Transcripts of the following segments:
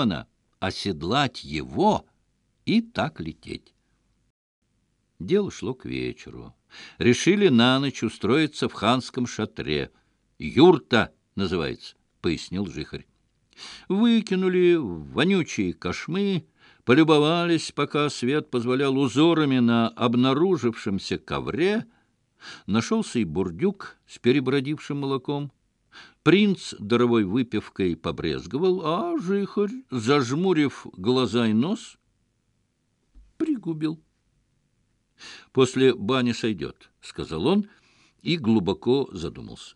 لات یہ تکل دل سلوک ویچ رو رشیل نانے چھس ترویت صف خانصم شترے یور تہ نزو پس نیو ذخر وی ونوچی کشمئی پل بوال ابن روسم سکھ نشو سی بردردیم القم پنس دروئی پوسل بانس بکو زدمیات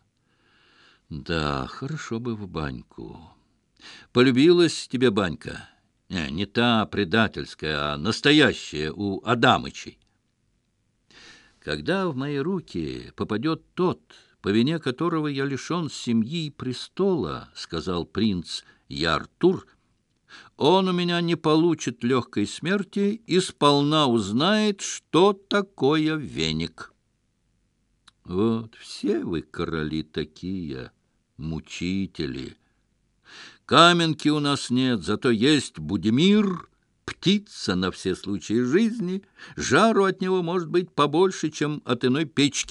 شون سم یولا غزال پرینس یار تر اون منانہ پلو چلیو کسمیر تس پلو نا ازنائتویا وینک بدمیر جاں روتن پبوش چم اتن پچک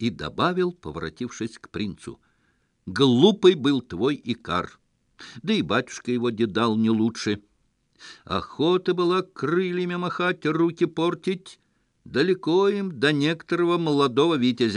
یہ دبا پور سک پنسو گل بل تو وہ کر دئی بات یہ دل نیلوٹ سہو تو چروچی پور چیلیک